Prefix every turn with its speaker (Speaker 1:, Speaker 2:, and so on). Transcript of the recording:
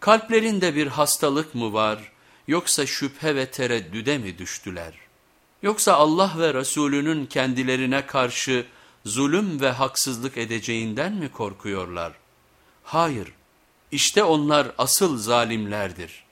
Speaker 1: Kalplerinde bir hastalık mı var yoksa şüphe ve tereddüde mi düştüler? Yoksa Allah ve Resulünün kendilerine karşı zulüm ve haksızlık edeceğinden mi korkuyorlar? Hayır, işte onlar asıl zalimlerdir.''